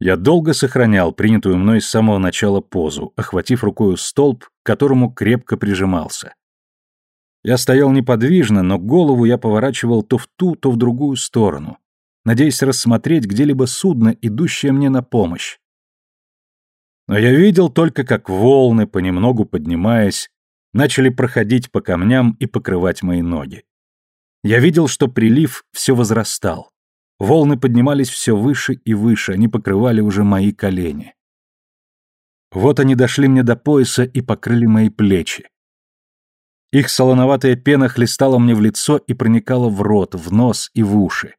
Я долго сохранял принятую мной с самого начала позу, охватив рукою столб, к которому крепко прижимался. Я стоял неподвижно, но голову я поворачивал то в ту, то в другую сторону, надеясь рассмотреть где-либо судно, идущее мне на помощь. Но я видел только, как волны, понемногу поднимаясь, начали проходить по камням и покрывать мои ноги. Я видел, что прилив все возрастал. Волны поднимались все выше и выше, они покрывали уже мои колени. Вот они дошли мне до пояса и покрыли мои плечи. Их солоноватая пена хлестала мне в лицо и проникала в рот, в нос и в уши.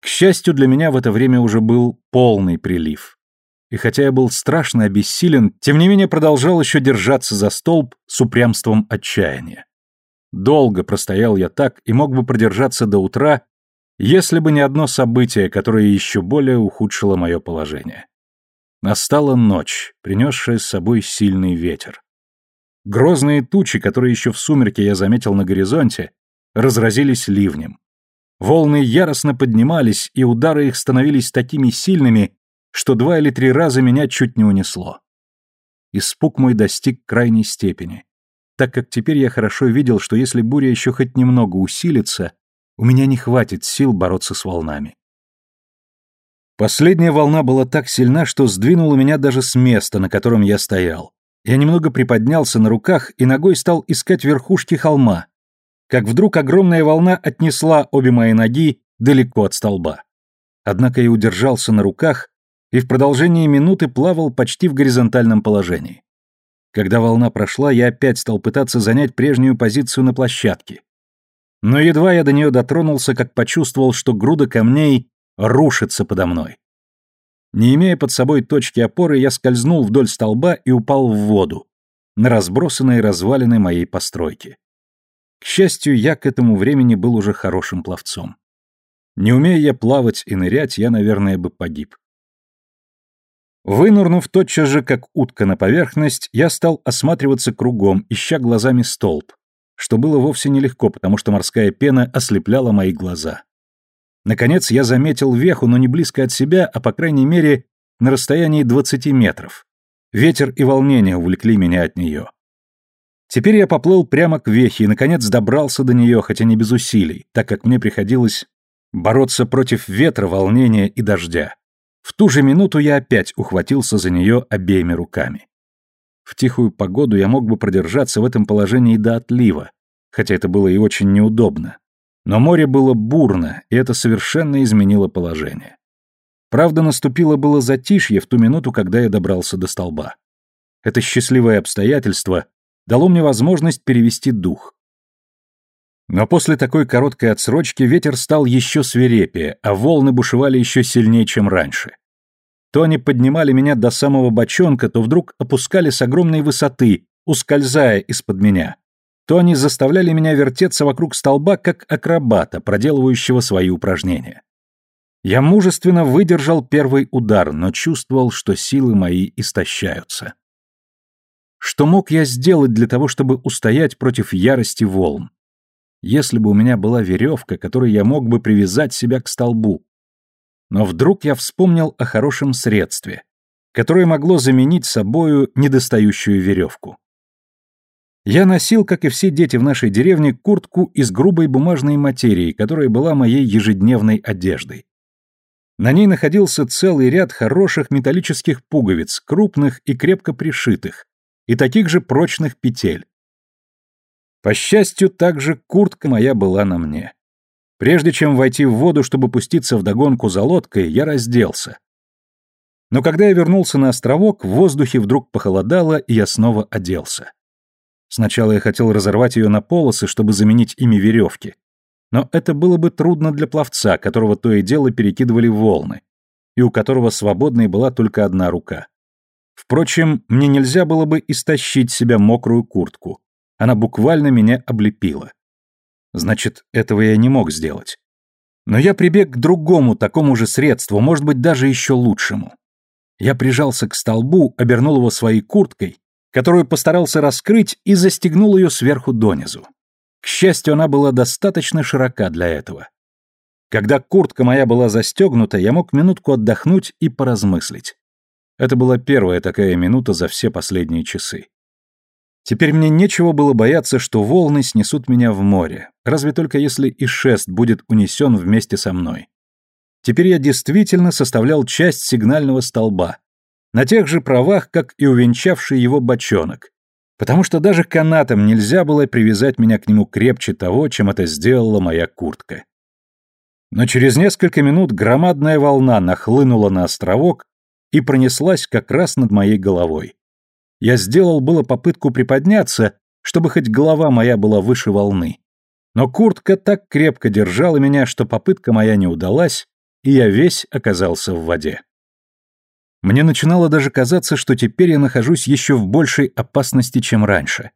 К счастью, для меня в это время уже был полный прилив. И хотя я был страшно обессилен, тем не менее продолжал еще держаться за столб с упрямством отчаяния. Долго простоял я так и мог бы продержаться до утра, если бы не одно событие, которое еще более ухудшило мое положение. Настала ночь, принесшая с собой сильный ветер. Грозные тучи, которые еще в сумерке я заметил на горизонте, разразились ливнем. Волны яростно поднимались, и удары их становились такими сильными, что два или три раза меня чуть не унесло. Испуг мой достиг крайней степени, так как теперь я хорошо видел, что если буря еще хоть немного усилится, у меня не хватит сил бороться с волнами. Последняя волна была так сильна, что сдвинула меня даже с места, на котором я стоял. Я немного приподнялся на руках и ногой стал искать верхушки холма, как вдруг огромная волна отнесла обе мои ноги далеко от столба. Однако я удержался на руках и в продолжении минуты плавал почти в горизонтальном положении. Когда волна прошла, я опять стал пытаться занять прежнюю позицию на площадке. Но едва я до нее дотронулся, как почувствовал, что груда камней рушится подо мной. Не имея под собой точки опоры, я скользнул вдоль столба и упал в воду, на разбросанные развалины моей постройки. К счастью, я к этому времени был уже хорошим пловцом. Не умея я плавать и нырять, я, наверное, бы погиб. Вынурнув тотчас же, как утка на поверхность, я стал осматриваться кругом, ища глазами столб, что было вовсе нелегко, потому что морская пена ослепляла мои глаза. Наконец я заметил веху, но не близко от себя, а по крайней мере на расстоянии 20 метров. Ветер и волнение увлекли меня от нее. Теперь я поплыл прямо к вехе и, наконец, добрался до нее, хотя не без усилий, так как мне приходилось бороться против ветра, волнения и дождя. В ту же минуту я опять ухватился за нее обеими руками. В тихую погоду я мог бы продержаться в этом положении до отлива, хотя это было и очень неудобно. Но море было бурно, и это совершенно изменило положение. Правда, наступило было затишье в ту минуту, когда я добрался до столба. Это счастливое обстоятельство дало мне возможность перевести дух. Но после такой короткой отсрочки ветер стал еще свирепее, а волны бушевали еще сильнее, чем раньше. То они поднимали меня до самого бочонка, то вдруг опускали с огромной высоты, ускользая из-под меня. То они заставляли меня вертеться вокруг столба, как акробата, проделывающего свои упражнения. Я мужественно выдержал первый удар, но чувствовал, что силы мои истощаются. Что мог я сделать для того, чтобы устоять против ярости волн? Если бы у меня была веревка, которой я мог бы привязать себя к столбу, но вдруг я вспомнил о хорошем средстве, которое могло заменить собою недостающую веревку. Я носил, как и все дети в нашей деревне, куртку из грубой бумажной материи, которая была моей ежедневной одеждой. На ней находился целый ряд хороших металлических пуговиц, крупных и крепко пришитых, и таких же прочных петель. По счастью, также куртка моя была на мне. Прежде чем войти в воду, чтобы пуститься в догонку за лодкой, я разделся. Но когда я вернулся на островок, в воздухе вдруг похолодало, и я снова оделся. Сначала я хотел разорвать ее на полосы, чтобы заменить ими веревки. Но это было бы трудно для пловца, которого то и дело перекидывали волны, и у которого свободной была только одна рука. Впрочем, мне нельзя было бы истощить себя мокрую куртку. Она буквально меня облепила. Значит, этого я не мог сделать. Но я прибег к другому такому же средству, может быть, даже еще лучшему. Я прижался к столбу, обернул его своей курткой, которую постарался раскрыть и застегнул ее сверху донизу. К счастью, она была достаточно широка для этого. Когда куртка моя была застегнута, я мог минутку отдохнуть и поразмыслить. Это была первая такая минута за все последние часы. Теперь мне нечего было бояться, что волны снесут меня в море, разве только если и шест будет унесен вместе со мной. Теперь я действительно составлял часть сигнального столба, на тех же правах, как и увенчавший его бочонок, потому что даже канатом нельзя было привязать меня к нему крепче того, чем это сделала моя куртка. Но через несколько минут громадная волна нахлынула на островок и пронеслась как раз над моей головой. Я сделал было попытку приподняться, чтобы хоть голова моя была выше волны. Но куртка так крепко держала меня, что попытка моя не удалась, и я весь оказался в воде. Мне начинало даже казаться, что теперь я нахожусь еще в большей опасности, чем раньше.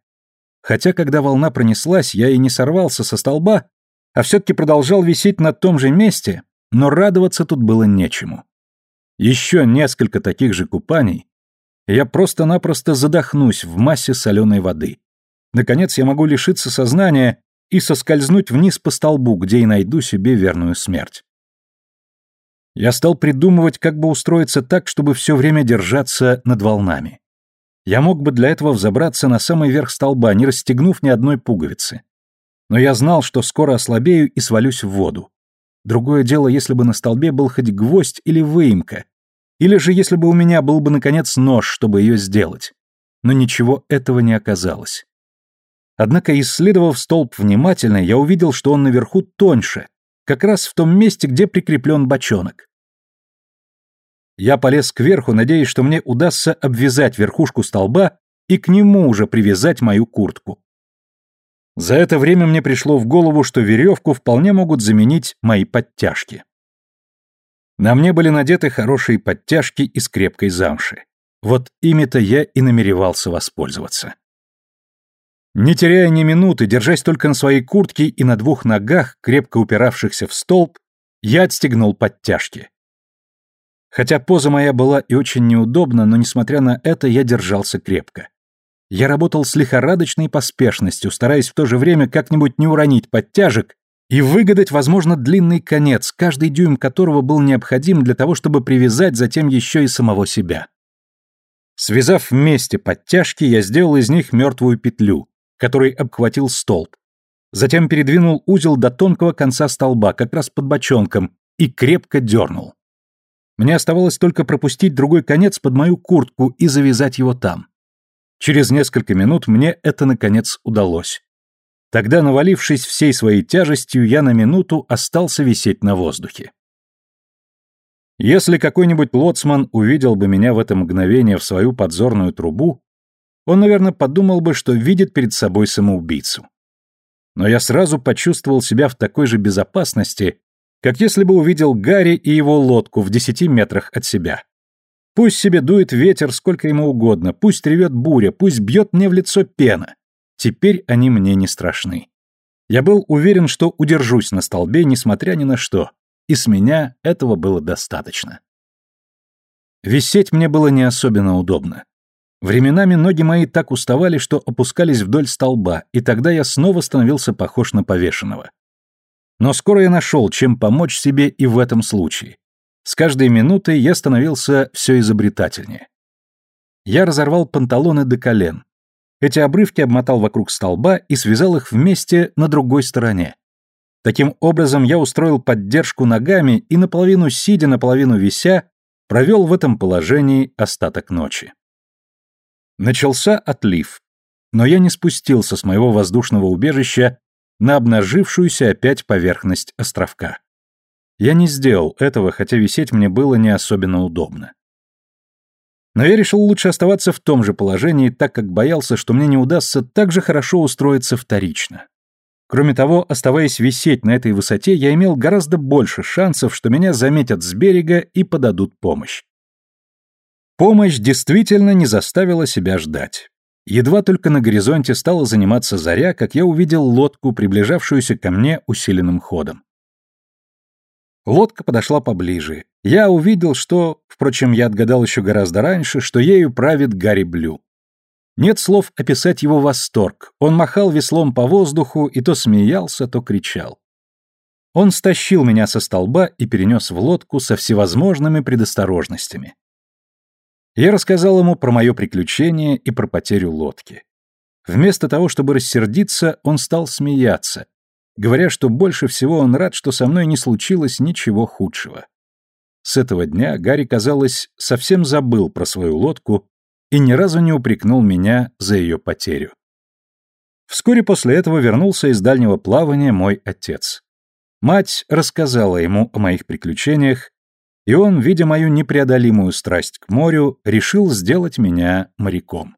Хотя, когда волна пронеслась, я и не сорвался со столба, а все-таки продолжал висеть на том же месте, но радоваться тут было нечему. Еще несколько таких же купаний, я просто-напросто задохнусь в массе соленой воды. Наконец я могу лишиться сознания и соскользнуть вниз по столбу, где и найду себе верную смерть. Я стал придумывать, как бы устроиться так, чтобы все время держаться над волнами. Я мог бы для этого взобраться на самый верх столба, не расстегнув ни одной пуговицы. Но я знал, что скоро ослабею и свалюсь в воду. Другое дело, если бы на столбе был хоть гвоздь или выемка, или же если бы у меня был бы, наконец, нож, чтобы ее сделать. Но ничего этого не оказалось. Однако, исследовав столб внимательно, я увидел, что он наверху тоньше, как раз в том месте, где прикреплен бочонок. Я полез кверху, надеясь, что мне удастся обвязать верхушку столба и к нему уже привязать мою куртку. За это время мне пришло в голову, что веревку вполне могут заменить мои подтяжки. На мне были надеты хорошие подтяжки из крепкой замши. Вот ими-то я и намеревался воспользоваться. Не теряя ни минуты, держась только на своей куртке и на двух ногах, крепко упиравшихся в столб, я отстегнул подтяжки. Хотя поза моя была и очень неудобна, но, несмотря на это, я держался крепко. Я работал с лихорадочной поспешностью, стараясь в то же время как-нибудь не уронить подтяжек и выгадать, возможно, длинный конец, каждый дюйм которого был необходим для того, чтобы привязать затем еще и самого себя. Связав вместе подтяжки, я сделал из них мертвую петлю, который обхватил столб. Затем передвинул узел до тонкого конца столба, как раз под бочонком, и крепко дернул. Мне оставалось только пропустить другой конец под мою куртку и завязать его там. Через несколько минут мне это, наконец, удалось. Тогда, навалившись всей своей тяжестью, я на минуту остался висеть на воздухе. Если какой-нибудь лоцман увидел бы меня в это мгновение в свою подзорную трубу, он, наверное, подумал бы, что видит перед собой самоубийцу. Но я сразу почувствовал себя в такой же безопасности, как если бы увидел Гарри и его лодку в десяти метрах от себя. Пусть себе дует ветер сколько ему угодно, пусть ревет буря, пусть бьет мне в лицо пена. Теперь они мне не страшны. Я был уверен, что удержусь на столбе, несмотря ни на что, и с меня этого было достаточно. Висеть мне было не особенно удобно. Временами ноги мои так уставали, что опускались вдоль столба, и тогда я снова становился похож на повешенного. Но скоро я нашел, чем помочь себе и в этом случае. С каждой минутой я становился все изобретательнее. Я разорвал панталоны до колен, эти обрывки обмотал вокруг столба и связал их вместе на другой стороне. Таким образом, я устроил поддержку ногами и наполовину сидя, наполовину вися, провел в этом положении остаток ночи. Начался отлив, но я не спустился с моего воздушного убежища на обнажившуюся опять поверхность островка. Я не сделал этого, хотя висеть мне было не особенно удобно. Но я решил лучше оставаться в том же положении, так как боялся, что мне не удастся так же хорошо устроиться вторично. Кроме того, оставаясь висеть на этой высоте, я имел гораздо больше шансов, что меня заметят с берега и подадут помощь. Помощь действительно не заставила себя ждать. Едва только на горизонте стала заниматься заря, как я увидел лодку, приближавшуюся ко мне усиленным ходом. Лодка подошла поближе. Я увидел, что, впрочем, я отгадал еще гораздо раньше, что ею правит Гарри Блю. Нет слов описать его восторг. Он махал веслом по воздуху и то смеялся, то кричал. Он стащил меня со столба и перенес в лодку со всевозможными предосторожностями. Я рассказал ему про мое приключение и про потерю лодки. Вместо того, чтобы рассердиться, он стал смеяться, говоря, что больше всего он рад, что со мной не случилось ничего худшего. С этого дня Гарри, казалось, совсем забыл про свою лодку и ни разу не упрекнул меня за ее потерю. Вскоре после этого вернулся из дальнего плавания мой отец. Мать рассказала ему о моих приключениях, и он, видя мою непреодолимую страсть к морю, решил сделать меня моряком.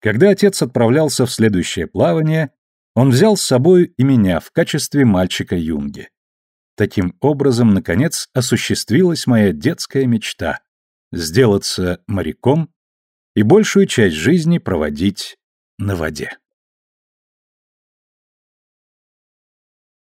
Когда отец отправлялся в следующее плавание, он взял с собой и меня в качестве мальчика-юнги. Таким образом, наконец, осуществилась моя детская мечта — сделаться моряком и большую часть жизни проводить на воде.